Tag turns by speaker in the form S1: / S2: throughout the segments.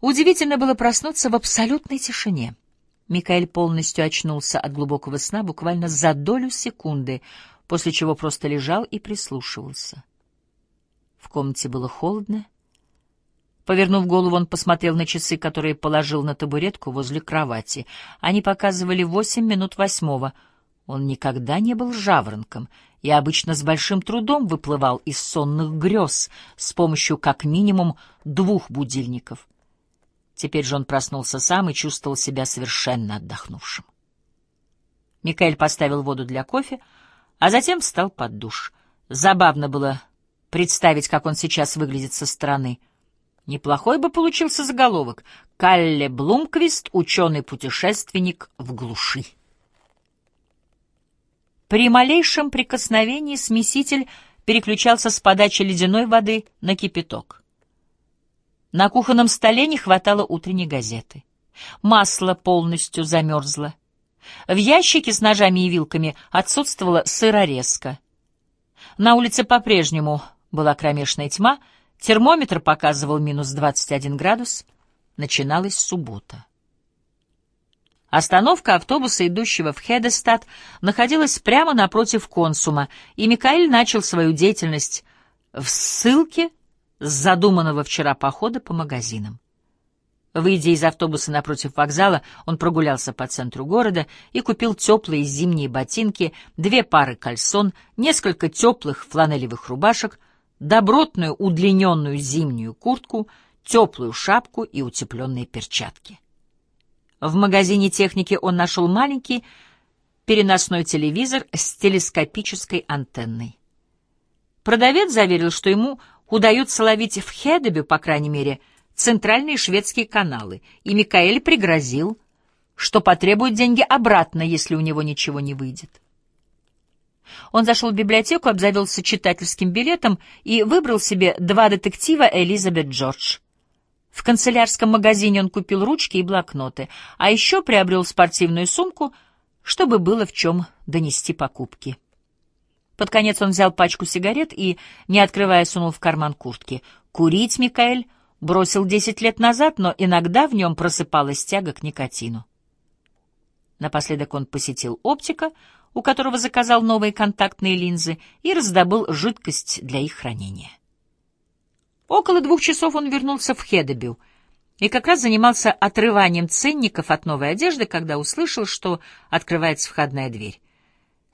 S1: Удивительно было проснуться в абсолютной тишине. Микаэль полностью очнулся от глубокого сна буквально за долю секунды, после чего просто лежал и прислушивался. В комнате было холодно. Повернув голову, он посмотрел на часы, которые положил на табуретку возле кровати. Они показывали восемь минут восьмого. Он никогда не был жаворонком и обычно с большим трудом выплывал из сонных грез с помощью как минимум двух будильников. Теперь же он проснулся сам и чувствовал себя совершенно отдохнувшим. Микаэль поставил воду для кофе, а затем встал под душ. Забавно было представить, как он сейчас выглядит со стороны. Неплохой бы получился заголовок «Калле Блумквист, ученый-путешественник в глуши». При малейшем прикосновении смеситель переключался с подачи ледяной воды на кипяток. На кухонном столе не хватало утренней газеты. Масло полностью замерзло. В ящике с ножами и вилками отсутствовала сырорезка. На улице по-прежнему была кромешная тьма, термометр показывал минус 21 градус. Начиналась суббота. Остановка автобуса, идущего в Хедестад, находилась прямо напротив консума, и Микаэль начал свою деятельность в ссылке с задуманного вчера похода по магазинам. Выйдя из автобуса напротив вокзала, он прогулялся по центру города и купил теплые зимние ботинки, две пары кальсон, несколько теплых фланелевых рубашек, добротную удлиненную зимнюю куртку, теплую шапку и утепленные перчатки. В магазине техники он нашел маленький переносной телевизор с телескопической антенной. Продавец заверил, что ему удается ловить в Хедебе, по крайней мере, центральные шведские каналы, и Микаэль пригрозил, что потребует деньги обратно, если у него ничего не выйдет. Он зашел в библиотеку, обзавелся читательским билетом и выбрал себе два детектива Элизабет Джордж. В канцелярском магазине он купил ручки и блокноты, а еще приобрел спортивную сумку, чтобы было в чем донести покупки. Под конец он взял пачку сигарет и, не открывая, сунул в карман куртки. Курить Микаэль бросил десять лет назад, но иногда в нем просыпалась тяга к никотину. Напоследок он посетил оптика, у которого заказал новые контактные линзы и раздобыл жидкость для их хранения. Около двух часов он вернулся в Хедебю и как раз занимался отрыванием ценников от новой одежды, когда услышал, что открывается входная дверь.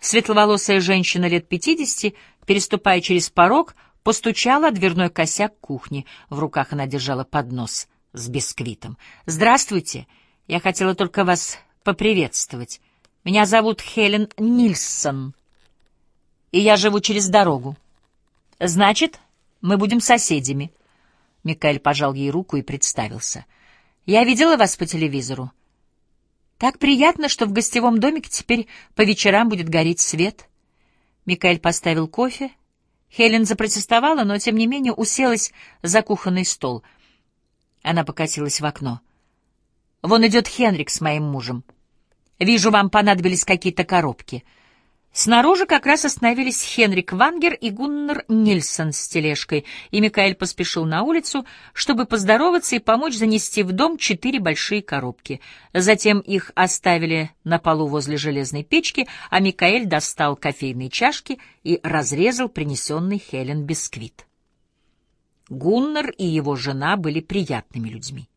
S1: Светловолосая женщина лет пятидесяти, переступая через порог, постучала о дверной косяк кухни. В руках она держала поднос с бисквитом. «Здравствуйте! Я хотела только вас поприветствовать. Меня зовут Хелен Нильсон, и я живу через дорогу. Значит, мы будем соседями». Микаэль пожал ей руку и представился. «Я видела вас по телевизору. Так приятно, что в гостевом домике теперь по вечерам будет гореть свет. Микаэль поставил кофе. Хелен запротестовала, но, тем не менее, уселась за кухонный стол. Она покатилась в окно. «Вон идет Хенрик с моим мужем. Вижу, вам понадобились какие-то коробки». Снаружи как раз остановились Хенрик Вангер и Гуннер Нильсон с тележкой, и Микаэль поспешил на улицу, чтобы поздороваться и помочь занести в дом четыре большие коробки. Затем их оставили на полу возле железной печки, а Микаэль достал кофейные чашки и разрезал принесенный Хелен бисквит. Гуннер и его жена были приятными людьми.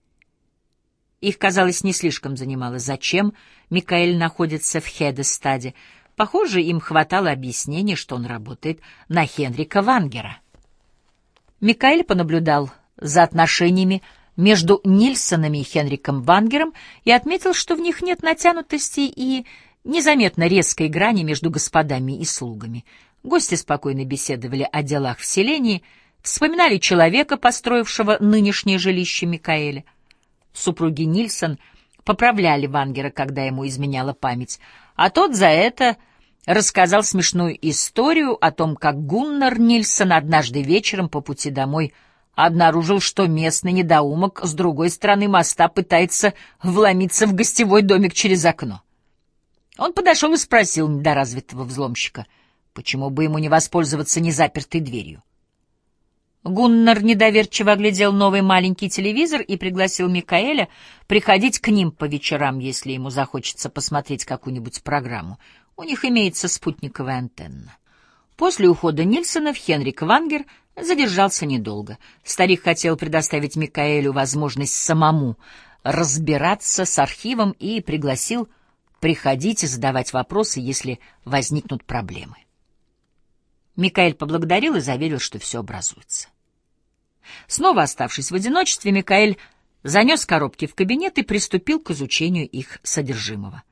S1: Их, казалось, не слишком занимало, зачем Микаэль находится в Хедестаде, Похоже, им хватало объяснения, что он работает на Хенрика Вангера. Микаэль понаблюдал за отношениями между Нильсонами и Хенриком Вангером и отметил, что в них нет натянутости и незаметно резкой грани между господами и слугами. Гости спокойно беседовали о делах в селении, вспоминали человека, построившего нынешнее жилище Микаэля. Супруги Нильсон поправляли Вангера, когда ему изменяла память, а тот за это рассказал смешную историю о том, как Гуннар Нильсон однажды вечером по пути домой обнаружил, что местный недоумок с другой стороны моста пытается вломиться в гостевой домик через окно. Он подошел и спросил недоразвитого взломщика, почему бы ему не воспользоваться незапертой дверью. Гуннар недоверчиво оглядел новый маленький телевизор и пригласил Микаэля приходить к ним по вечерам, если ему захочется посмотреть какую-нибудь программу. У них имеется спутниковая антенна. После ухода Нильсонов Хенрик Вангер задержался недолго. Старик хотел предоставить Микаэлю возможность самому разбираться с архивом и пригласил приходить и задавать вопросы, если возникнут проблемы. Микаэль поблагодарил и заверил, что все образуется. Снова оставшись в одиночестве, Микаэль занес коробки в кабинет и приступил к изучению их содержимого.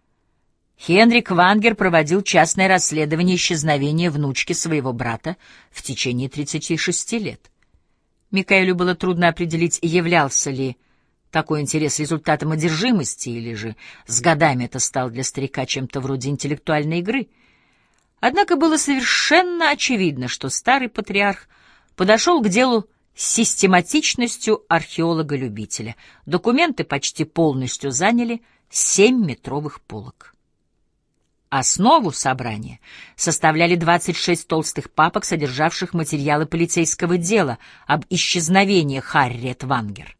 S1: Хенрик Вангер проводил частное расследование исчезновения внучки своего брата в течение 36 лет. Микаэлю было трудно определить, являлся ли такой интерес результатом одержимости или же с годами это стал для старика чем-то вроде интеллектуальной игры — Однако было совершенно очевидно, что старый патриарх подошел к делу с систематичностью археолога-любителя. Документы почти полностью заняли семь метровых полок. Основу собрания составляли 26 толстых папок, содержавших материалы полицейского дела об исчезновении Харриет Вангер.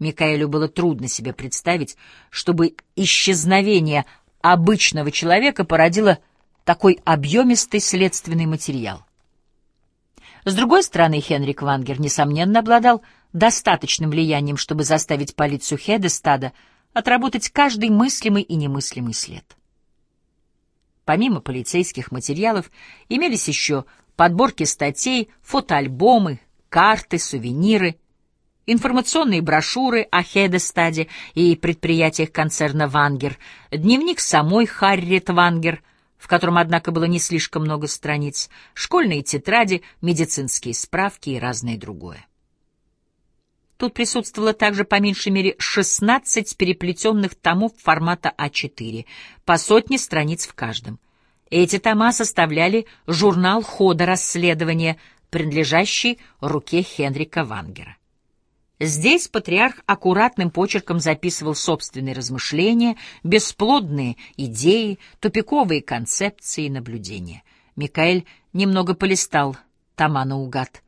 S1: Микаэлю было трудно себе представить, чтобы исчезновение обычного человека породило такой объемистый следственный материал. С другой стороны, Хенрик Вангер, несомненно, обладал достаточным влиянием, чтобы заставить полицию Хедестада отработать каждый мыслимый и немыслимый след. Помимо полицейских материалов имелись еще подборки статей, фотоальбомы, карты, сувениры, информационные брошюры о Хедестаде и предприятиях концерна «Вангер», дневник самой Харриет Вангер — в котором, однако, было не слишком много страниц, школьные тетради, медицинские справки и разное другое. Тут присутствовало также по меньшей мере 16 переплетенных томов формата А4, по сотне страниц в каждом. Эти тома составляли журнал хода расследования, принадлежащий руке Хенрика Вангера. Здесь патриарх аккуратным почерком записывал собственные размышления, бесплодные идеи, тупиковые концепции и наблюдения. Микаэль немного полистал тома наугад.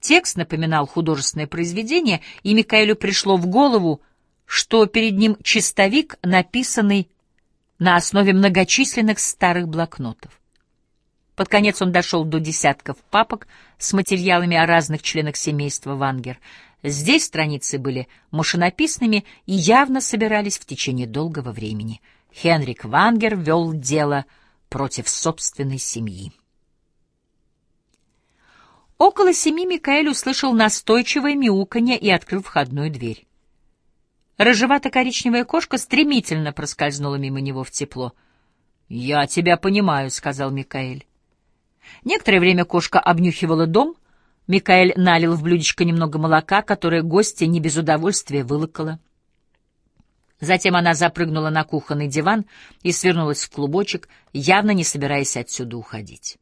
S1: Текст напоминал художественное произведение, и Микаэлю пришло в голову, что перед ним чистовик, написанный на основе многочисленных старых блокнотов. Под конец он дошел до десятков папок с материалами о разных членах семейства Вангер — Здесь страницы были машинописными и явно собирались в течение долгого времени. Хенрик Вангер вел дело против собственной семьи. Около семи Микаэль услышал настойчивое мяуканье и открыл входную дверь. Рыжевато-коричневая кошка стремительно проскользнула мимо него в тепло. «Я тебя понимаю», — сказал Микаэль. Некоторое время кошка обнюхивала дом, Микаэль налил в блюдечко немного молока, которое гостья не без удовольствия вылокала. Затем она запрыгнула на кухонный диван и свернулась в клубочек, явно не собираясь отсюда уходить.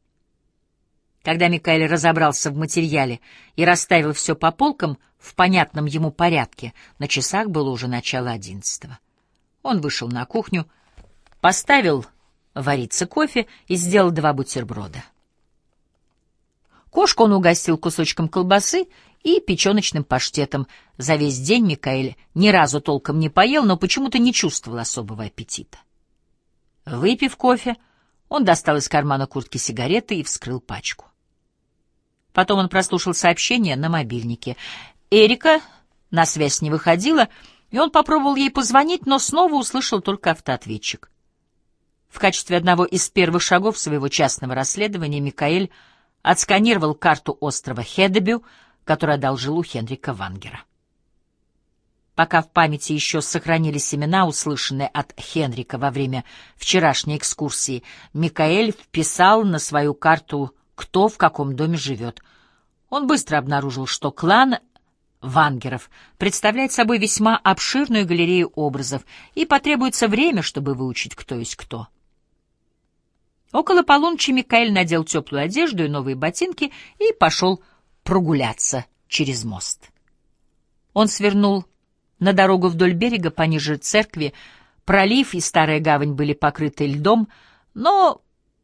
S1: Когда Микаэль разобрался в материале и расставил все по полкам в понятном ему порядке, на часах было уже начало одиннадцатого. Он вышел на кухню, поставил вариться кофе и сделал два бутерброда. Кошку он угостил кусочком колбасы и печеночным паштетом. За весь день Микаэль ни разу толком не поел, но почему-то не чувствовал особого аппетита. Выпив кофе, он достал из кармана куртки сигареты и вскрыл пачку. Потом он прослушал сообщение на мобильнике. Эрика на связь не выходила, и он попробовал ей позвонить, но снова услышал только автоответчик. В качестве одного из первых шагов своего частного расследования Микаэль отсканировал карту острова Хедебю, который одолжил у Хенрика Вангера. Пока в памяти еще сохранились имена, услышанные от Хенрика во время вчерашней экскурсии, Микаэль вписал на свою карту, кто в каком доме живет. Он быстро обнаружил, что клан Вангеров представляет собой весьма обширную галерею образов, и потребуется время, чтобы выучить, кто есть кто. Около полуночи Микаэль надел теплую одежду и новые ботинки и пошел прогуляться через мост. Он свернул на дорогу вдоль берега пониже церкви, пролив и старая гавань были покрыты льдом, но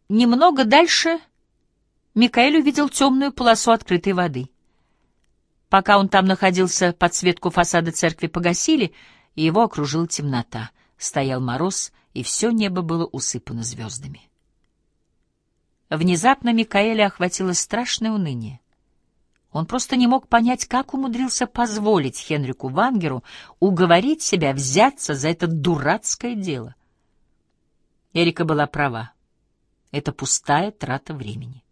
S1: немного дальше Микаэль увидел темную полосу открытой воды. Пока он там находился, подсветку фасада церкви погасили, и его окружила темнота. Стоял мороз, и все небо было усыпано звездами. Внезапно Микаэля охватило страшное уныние. Он просто не мог понять, как умудрился позволить Хенрику Вангеру уговорить себя взяться за это дурацкое дело. Эрика была права. Это пустая трата времени.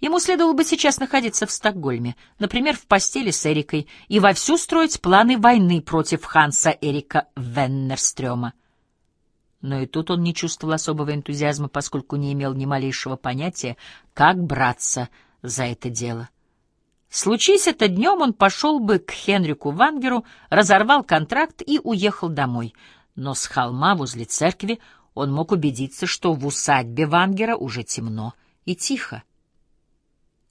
S1: Ему следовало бы сейчас находиться в Стокгольме, например, в постели с Эрикой, и вовсю строить планы войны против Ханса Эрика Веннерстрёма. Но и тут он не чувствовал особого энтузиазма, поскольку не имел ни малейшего понятия, как браться за это дело. Случись это днем, он пошел бы к Хенрику Вангеру, разорвал контракт и уехал домой. Но с холма возле церкви он мог убедиться, что в усадьбе Вангера уже темно и тихо.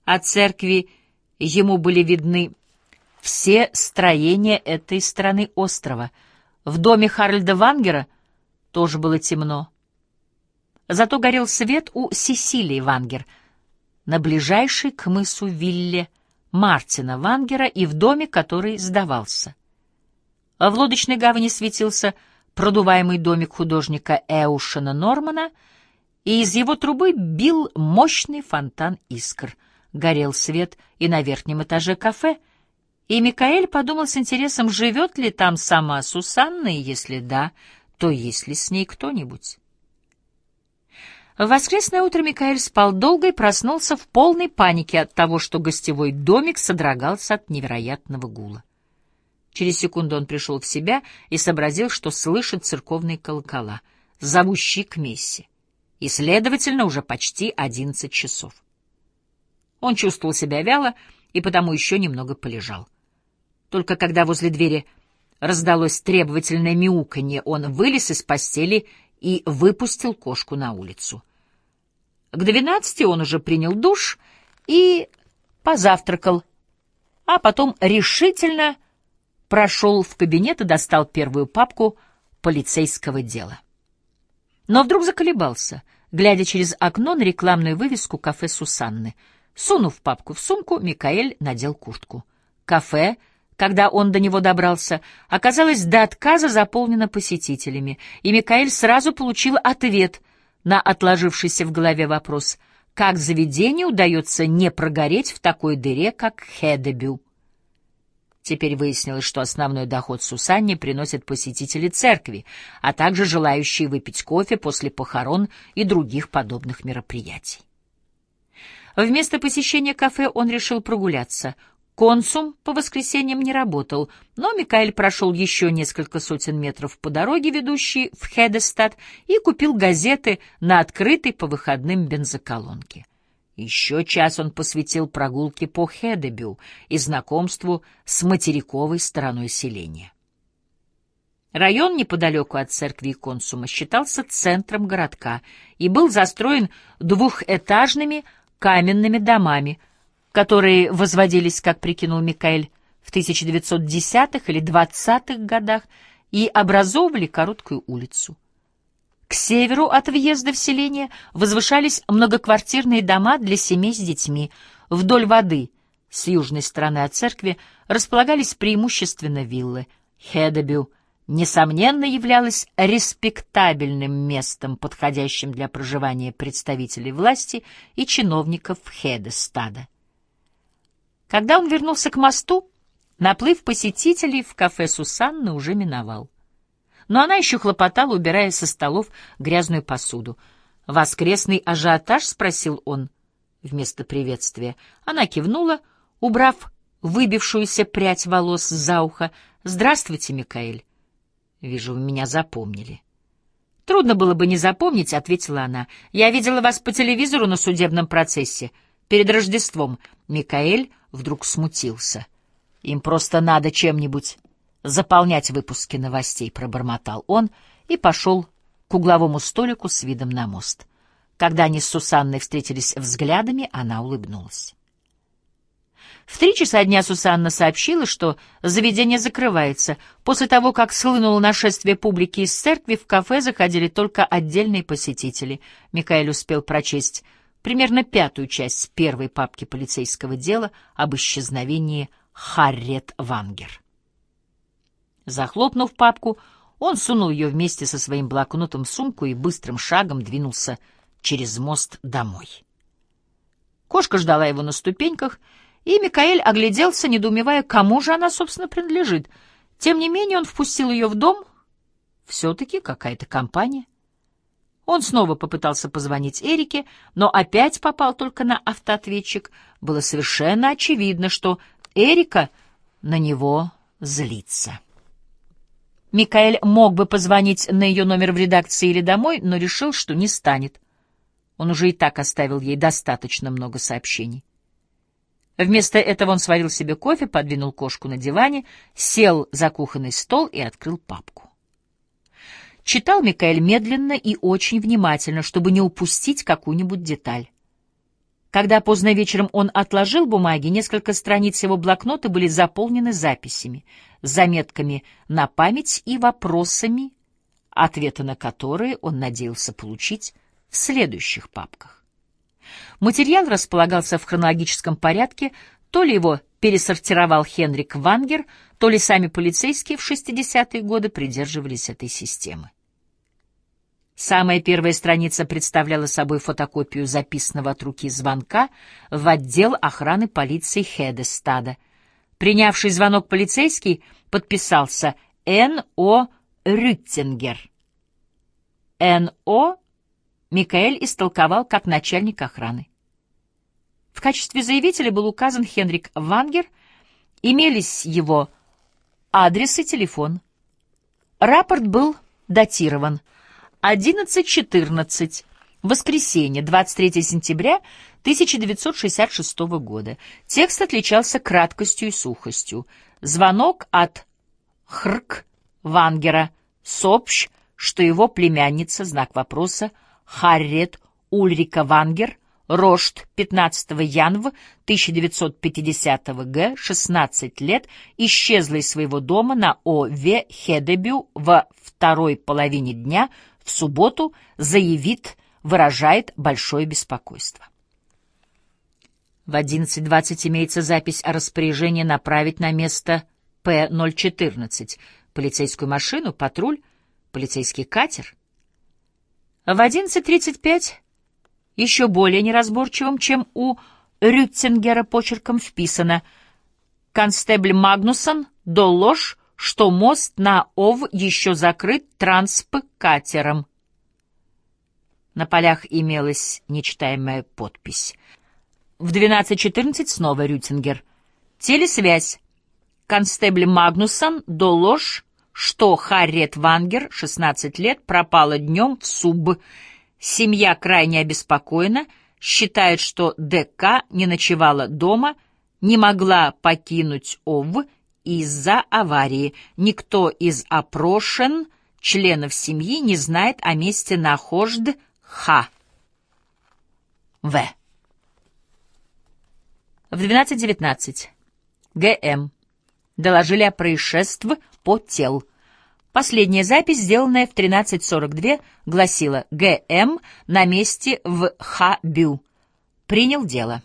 S1: От церкви ему были видны все строения этой стороны острова. В доме Харальда Вангера тоже было темно. Зато горел свет у Сесилии Вангер на ближайшей к мысу вилле Мартина Вангера и в доме, который сдавался. В лодочной гавани светился продуваемый домик художника Эушена Нормана, и из его трубы бил мощный фонтан искр. Горел свет и на верхнем этаже кафе, и Микаэль подумал с интересом, живет ли там сама Сусанна, и если да, то есть ли с ней кто-нибудь. В воскресное утро Микаэль спал долго и проснулся в полной панике от того, что гостевой домик содрогался от невероятного гула. Через секунду он пришел в себя и сообразил, что слышит церковные колокола, зовущие к мессе, и, следовательно, уже почти одиннадцать часов. Он чувствовал себя вяло и потому еще немного полежал. Только когда возле двери раздалось требовательное мяуканье, он вылез из постели и выпустил кошку на улицу. К двенадцати он уже принял душ и позавтракал, а потом решительно прошел в кабинет и достал первую папку полицейского дела. Но вдруг заколебался, глядя через окно на рекламную вывеску кафе Сусанны. Сунув папку в сумку, Микаэль надел куртку. Кафе, когда он до него добрался, оказалось до отказа заполнено посетителями, и Микаэль сразу получил ответ на отложившийся в голове вопрос, как заведению удается не прогореть в такой дыре, как Хедебю. Теперь выяснилось, что основной доход Сусанне приносят посетители церкви, а также желающие выпить кофе после похорон и других подобных мероприятий. Вместо посещения кафе он решил прогуляться. Консум по воскресеньям не работал, но Микаэль прошел еще несколько сотен метров по дороге, ведущей в Хедестад, и купил газеты на открытой по выходным бензоколонке. Еще час он посвятил прогулке по Хедебю и знакомству с материковой стороной селения. Район неподалеку от церкви консума считался центром городка и был застроен двухэтажными каменными домами, которые возводились, как прикинул Микаэль, в 1910-х или 20-х годах и образовывали короткую улицу. К северу от въезда в селение возвышались многоквартирные дома для семей с детьми. Вдоль воды, с южной стороны от церкви, располагались преимущественно виллы. Хедебю, несомненно, являлась респектабельным местом, подходящим для проживания представителей власти и чиновников Хедестада. Когда он вернулся к мосту, наплыв посетителей в кафе Сусанны уже миновал но она еще хлопотала, убирая со столов грязную посуду. «Воскресный ажиотаж?» — спросил он вместо приветствия. Она кивнула, убрав выбившуюся прядь волос за ухо. «Здравствуйте, Микаэль. Вижу, вы меня запомнили». «Трудно было бы не запомнить», — ответила она. «Я видела вас по телевизору на судебном процессе. Перед Рождеством». Микаэль вдруг смутился. «Им просто надо чем-нибудь заполнять выпуски новостей, пробормотал он и пошел к угловому столику с видом на мост. Когда они с Сусанной встретились взглядами, она улыбнулась. В три часа дня Сусанна сообщила, что заведение закрывается. После того, как схлынуло нашествие публики из церкви, в кафе заходили только отдельные посетители. Микаэль успел прочесть примерно пятую часть первой папки полицейского дела об исчезновении Харриет Вангер. Захлопнув папку, он сунул ее вместе со своим блокнотом в сумку и быстрым шагом двинулся через мост домой. Кошка ждала его на ступеньках, и Микаэль огляделся, недоумевая, кому же она, собственно, принадлежит. Тем не менее он впустил ее в дом. Все-таки какая-то компания. Он снова попытался позвонить Эрике, но опять попал только на автоответчик. Было совершенно очевидно, что Эрика на него злится. Микаэль мог бы позвонить на ее номер в редакции или домой, но решил, что не станет. Он уже и так оставил ей достаточно много сообщений. Вместо этого он сварил себе кофе, подвинул кошку на диване, сел за кухонный стол и открыл папку. Читал Микаэль медленно и очень внимательно, чтобы не упустить какую-нибудь деталь. Когда поздно вечером он отложил бумаги, несколько страниц его блокнота были заполнены записями, заметками на память и вопросами, ответы на которые он надеялся получить в следующих папках. Материал располагался в хронологическом порядке, то ли его пересортировал Хенрик Вангер, то ли сами полицейские в 60-е годы придерживались этой системы. Самая первая страница представляла собой фотокопию записанного от руки звонка в отдел охраны полиции Хедестада. Принявший звонок полицейский подписался Н.О. Рюттингер. Н.О. Микаэль истолковал как начальник охраны. В качестве заявителя был указан Хенрик Вангер, имелись его адрес и телефон. Рапорт был датирован 11.14, воскресенье, 23 сентября 1966 года. Текст отличался краткостью и сухостью. Звонок от Хрк Вангера сообщ, что его племянница, знак вопроса, Харриет Ульрика Вангер, Рошт, 15 января 1950 г., 16 лет, исчезла из своего дома на О.В. Хедебю во второй половине дня в субботу, заявит, выражает большое беспокойство. В 11.20 имеется запись о распоряжении направить на место П-014 полицейскую машину, патруль, полицейский катер — в 11.35, еще более неразборчивым, чем у Рютцингера почерком вписано «Констебль Магнусон долож, что мост на Ов еще закрыт транспкатером». На полях имелась нечитаемая подпись. В 12.14 снова Рютингер. Телесвязь. Констебль Магнусон долож, что Харриет Вангер, 16 лет, пропала днем в Суб. Семья крайне обеспокоена, считает, что ДК не ночевала дома, не могла покинуть ОВ из-за аварии. Никто из опрошен членов семьи не знает о месте нахожд Х. В. В 12.19. ГМ. Доложили о происшествии по тел. Последняя запись, сделанная в 13.42, гласила «ГМ на месте в Ха-Бю. Принял дело».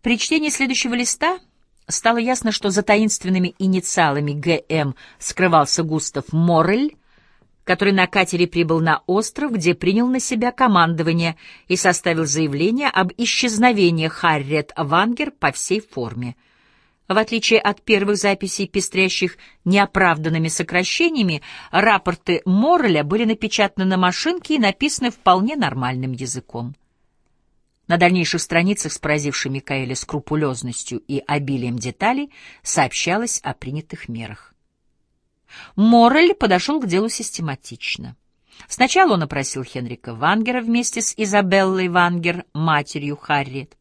S1: При чтении следующего листа стало ясно, что за таинственными инициалами ГМ скрывался Густав Моррель, который на катере прибыл на остров, где принял на себя командование и составил заявление об исчезновении Харриет Вангер по всей форме — в отличие от первых записей, пестрящих неоправданными сокращениями, рапорты Морреля были напечатаны на машинке и написаны вполне нормальным языком. На дальнейших страницах с поразившей Микаэля скрупулезностью и обилием деталей сообщалось о принятых мерах. Моррель подошел к делу систематично. Сначала он опросил Хенрика Вангера вместе с Изабеллой Вангер, матерью Харриет.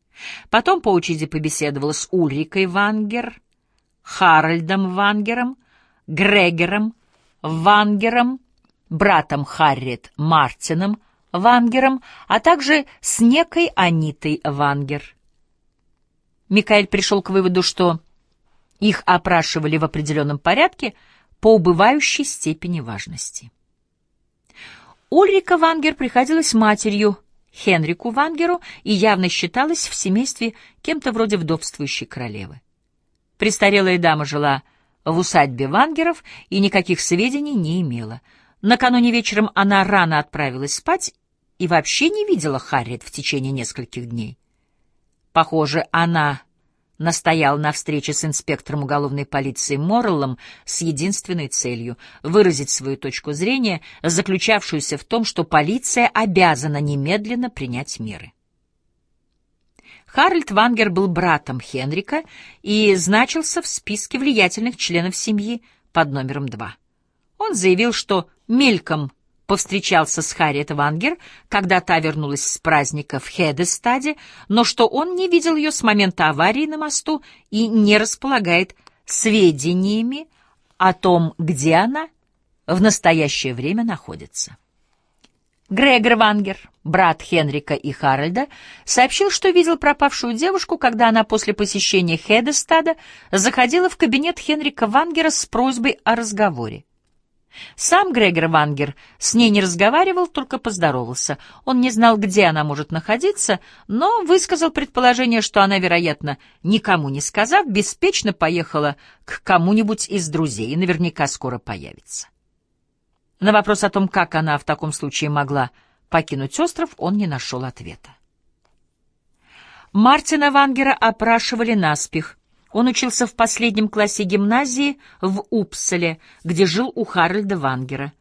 S1: Потом по очереди побеседовала с Ульрикой Вангер, Харальдом Вангером, Грегером Вангером, братом Харриет Мартином Вангером, а также с некой Анитой Вангер. Микаэль пришел к выводу, что их опрашивали в определенном порядке по убывающей степени важности. Ульрика Вангер приходилась матерью Хенрику Вангеру и явно считалась в семействе кем-то вроде вдовствующей королевы. Престарелая дама жила в усадьбе Вангеров и никаких сведений не имела. Накануне вечером она рано отправилась спать и вообще не видела Харриет в течение нескольких дней. Похоже, она настоял на встрече с инспектором уголовной полиции Морреллом с единственной целью — выразить свою точку зрения, заключавшуюся в том, что полиция обязана немедленно принять меры. Харальд Вангер был братом Хенрика и значился в списке влиятельных членов семьи под номером два. Он заявил, что мельком повстречался с Харриет Вангер, когда та вернулась с праздника в Хедестаде, но что он не видел ее с момента аварии на мосту и не располагает сведениями о том, где она в настоящее время находится. Грегор Вангер, брат Хенрика и Харальда, сообщил, что видел пропавшую девушку, когда она после посещения Хедестада заходила в кабинет Хенрика Вангера с просьбой о разговоре. Сам Грегор Вангер с ней не разговаривал, только поздоровался. Он не знал, где она может находиться, но высказал предположение, что она, вероятно, никому не сказав, беспечно поехала к кому-нибудь из друзей и наверняка скоро появится. На вопрос о том, как она в таком случае могла покинуть остров, он не нашел ответа. Мартина Вангера опрашивали наспех — он учился в последнем классе гимназии в Упселе, где жил у Харальда Вангера.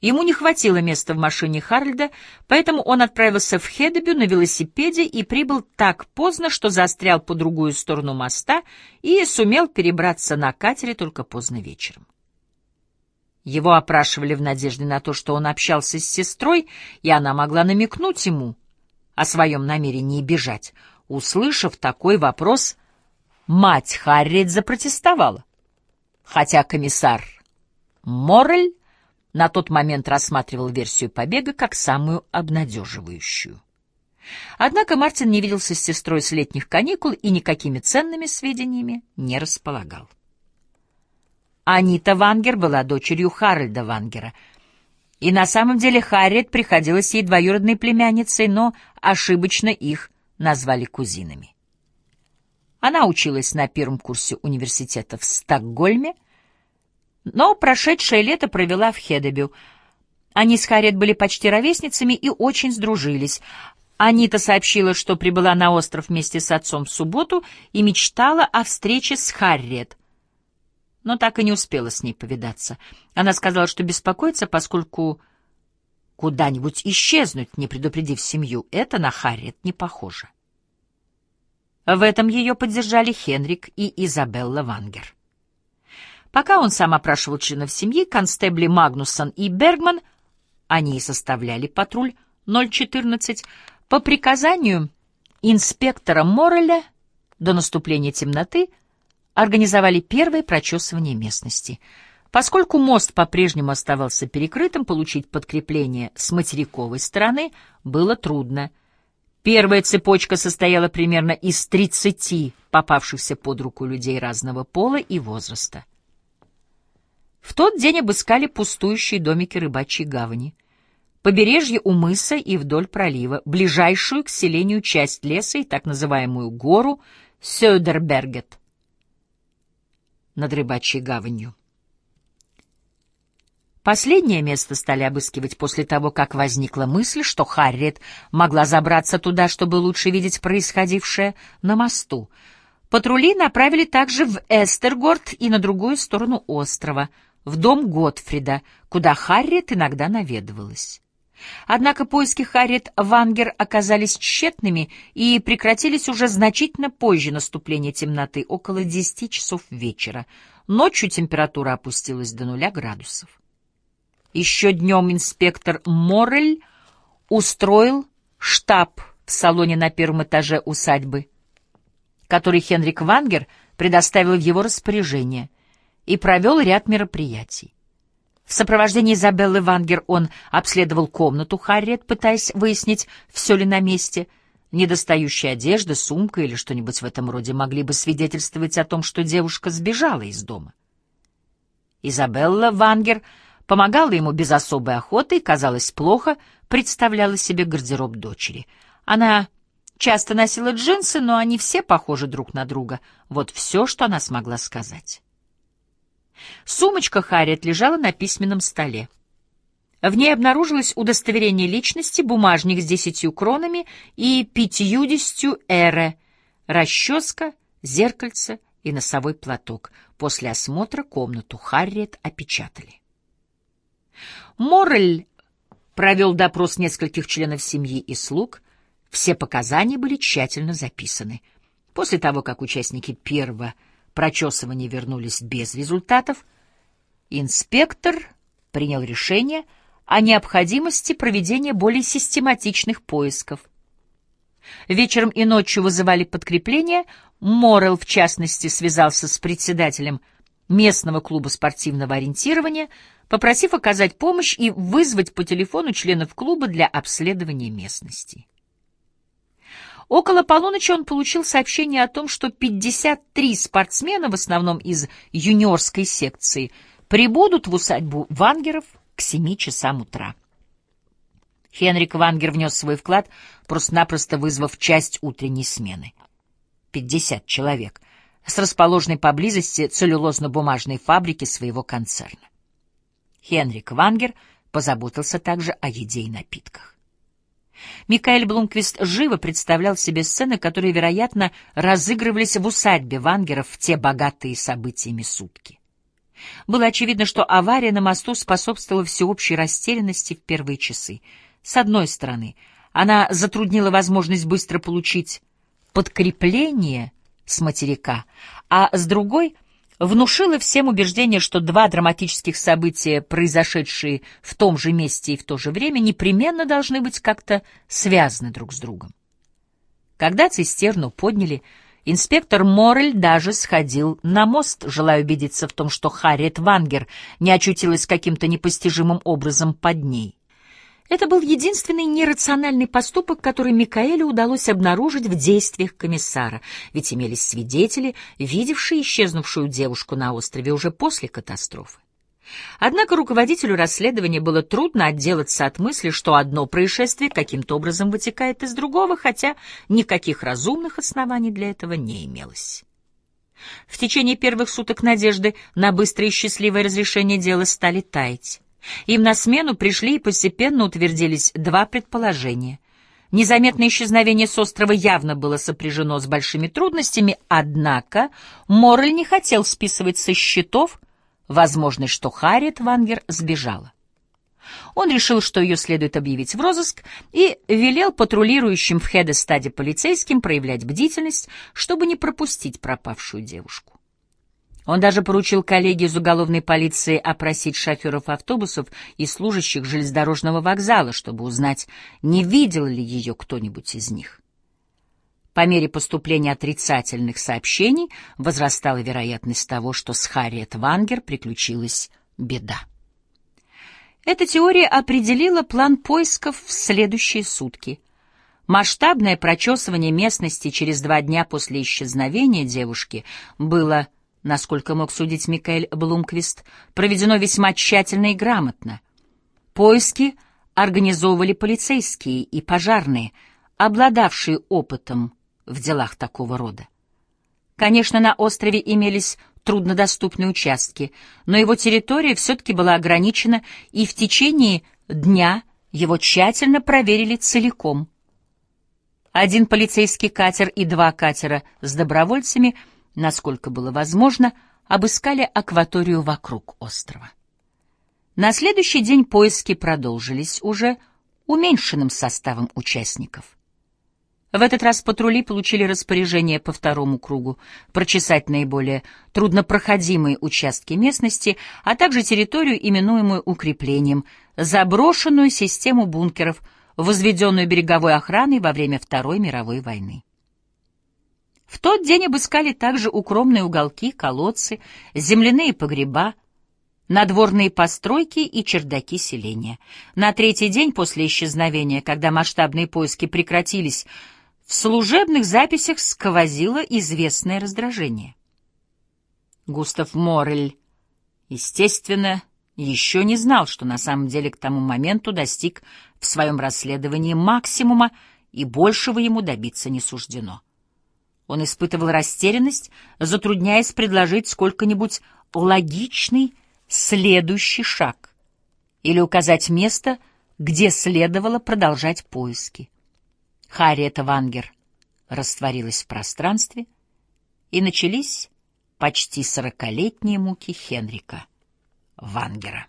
S1: Ему не хватило места в машине Харальда, поэтому он отправился в Хедебю на велосипеде и прибыл так поздно, что застрял по другую сторону моста и сумел перебраться на катере только поздно вечером. Его опрашивали в надежде на то, что он общался с сестрой, и она могла намекнуть ему о своем намерении бежать. Услышав такой вопрос, мать Харриет запротестовала, хотя комиссар Моррель на тот момент рассматривал версию побега как самую обнадеживающую. Однако Мартин не виделся с сестрой с летних каникул и никакими ценными сведениями не располагал. Анита Вангер была дочерью Харальда Вангера, и на самом деле Харриет приходилась ей двоюродной племянницей, но ошибочно их назвали кузинами. Она училась на первом курсе университета в Стокгольме, но прошедшее лето провела в Хедебю. Они с Харриет были почти ровесницами и очень сдружились. Анита сообщила, что прибыла на остров вместе с отцом в субботу и мечтала о встрече с Харриет, но так и не успела с ней повидаться. Она сказала, что беспокоится, поскольку куда-нибудь исчезнуть, не предупредив семью, это на Харриет не похоже. В этом ее поддержали Хенрик и Изабелла Вангер. Пока он сам опрашивал членов семьи, констебли Магнусон и Бергман, они и составляли патруль 014, по приказанию инспектора Морреля до наступления темноты организовали первое прочесывание местности. Поскольку мост по-прежнему оставался перекрытым, получить подкрепление с материковой стороны было трудно — Первая цепочка состояла примерно из 30 попавшихся под руку людей разного пола и возраста. В тот день обыскали пустующие домики рыбачьей гавани, побережье у мыса и вдоль пролива, ближайшую к селению часть леса и так называемую гору Сёдербергет над рыбачьей гаванью. Последнее место стали обыскивать после того, как возникла мысль, что Харриет могла забраться туда, чтобы лучше видеть происходившее на мосту. Патрули направили также в Эстергорд и на другую сторону острова, в дом Готфрида, куда Харриет иногда наведывалась. Однако поиски Харриет Вангер оказались тщетными и прекратились уже значительно позже наступления темноты, около десяти часов вечера. Ночью температура опустилась до нуля градусов. Еще днем инспектор Моррель устроил штаб в салоне на первом этаже усадьбы, который Хенрик Вангер предоставил в его распоряжение, и провел ряд мероприятий. В сопровождении Изабеллы Вангер он обследовал комнату Харриет, пытаясь выяснить, все ли на месте. Недостающая одежда, сумка или что-нибудь в этом роде могли бы свидетельствовать о том, что девушка сбежала из дома. Изабелла Вангер — помогала ему без особой охоты и, казалось, плохо представляла себе гардероб дочери. Она часто носила джинсы, но они все похожи друг на друга. Вот все, что она смогла сказать. Сумочка Харриет лежала на письменном столе. В ней обнаружилось удостоверение личности, бумажник с десятью кронами и пятьюдесятью эре, расческа, зеркальце и носовой платок. После осмотра комнату Харриет опечатали. Моррель провел допрос нескольких членов семьи и слуг. Все показания были тщательно записаны. После того, как участники первого прочесывания вернулись без результатов, инспектор принял решение — о необходимости проведения более систематичных поисков. Вечером и ночью вызывали подкрепление, Моррелл, в частности, связался с председателем местного клуба спортивного ориентирования, попросив оказать помощь и вызвать по телефону членов клуба для обследования местности. Около полуночи он получил сообщение о том, что 53 спортсмена, в основном из юниорской секции, прибудут в усадьбу Вангеров к семи часам утра. Хенрик Вангер внес свой вклад, просто-напросто вызвав часть утренней смены. Пятьдесят человек с расположенной поблизости целлюлозно-бумажной фабрики своего концерна. Хенрик Вангер позаботился также о еде и напитках. Микаэль Блумквист живо представлял себе сцены, которые, вероятно, разыгрывались в усадьбе Вангеров в те богатые событиями сутки. Было очевидно, что авария на мосту способствовала всеобщей растерянности в первые часы. С одной стороны, она затруднила возможность быстро получить подкрепление с материка, а с другой — внушила всем убеждение, что два драматических события, произошедшие в том же месте и в то же время, непременно должны быть как-то связаны друг с другом. Когда цистерну подняли, Инспектор Моррель даже сходил на мост, желая убедиться в том, что Харриет Вангер не очутилась каким-то непостижимым образом под ней. Это был единственный нерациональный поступок, который Микаэлю удалось обнаружить в действиях комиссара, ведь имелись свидетели, видевшие исчезнувшую девушку на острове уже после катастрофы. Однако руководителю расследования было трудно отделаться от мысли, что одно происшествие каким-то образом вытекает из другого, хотя никаких разумных оснований для этого не имелось. В течение первых суток надежды на быстрое и счастливое разрешение дела стали таять. Им на смену пришли и постепенно утвердились два предположения. Незаметное исчезновение с острова явно было сопряжено с большими трудностями, однако Моррель не хотел списывать со счетов возможность, что Харриет Вангер сбежала. Он решил, что ее следует объявить в розыск, и велел патрулирующим в Хедестаде полицейским проявлять бдительность, чтобы не пропустить пропавшую девушку. Он даже поручил коллеге из уголовной полиции опросить шоферов автобусов и служащих железнодорожного вокзала, чтобы узнать, не видел ли ее кто-нибудь из них. По мере поступления отрицательных сообщений возрастала вероятность того, что с Харриет Вангер приключилась беда. Эта теория определила план поисков в следующие сутки. Масштабное прочесывание местности через два дня после исчезновения девушки было, насколько мог судить Микаэль Блумквист, проведено весьма тщательно и грамотно. Поиски организовывали полицейские и пожарные, обладавшие опытом в делах такого рода. Конечно, на острове имелись труднодоступные участки, но его территория все-таки была ограничена, и в течение дня его тщательно проверили целиком. Один полицейский катер и два катера с добровольцами, насколько было возможно, обыскали акваторию вокруг острова. На следующий день поиски продолжились уже уменьшенным составом участников. В этот раз патрули получили распоряжение по второму кругу прочесать наиболее труднопроходимые участки местности, а также территорию, именуемую укреплением, заброшенную систему бункеров, возведенную береговой охраной во время Второй мировой войны. В тот день обыскали также укромные уголки, колодцы, земляные погреба, надворные постройки и чердаки селения. На третий день после исчезновения, когда масштабные поиски прекратились, в служебных записях сквозило известное раздражение. Густав Морель, естественно, еще не знал, что на самом деле к тому моменту достиг в своем расследовании максимума, и большего ему добиться не суждено. Он испытывал растерянность, затрудняясь предложить сколько-нибудь логичный следующий шаг или указать место, где следовало продолжать поиски. Харриета Вангер растворилась в пространстве, и начались почти сорокалетние муки Хенрика Вангера.